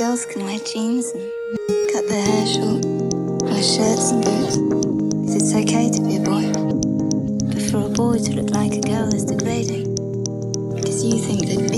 Girls can wear jeans and cut their hair short, wear shirts and boots. Because it's okay to be a boy. But for a boy to look like a girl is degrading. Because you think that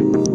you.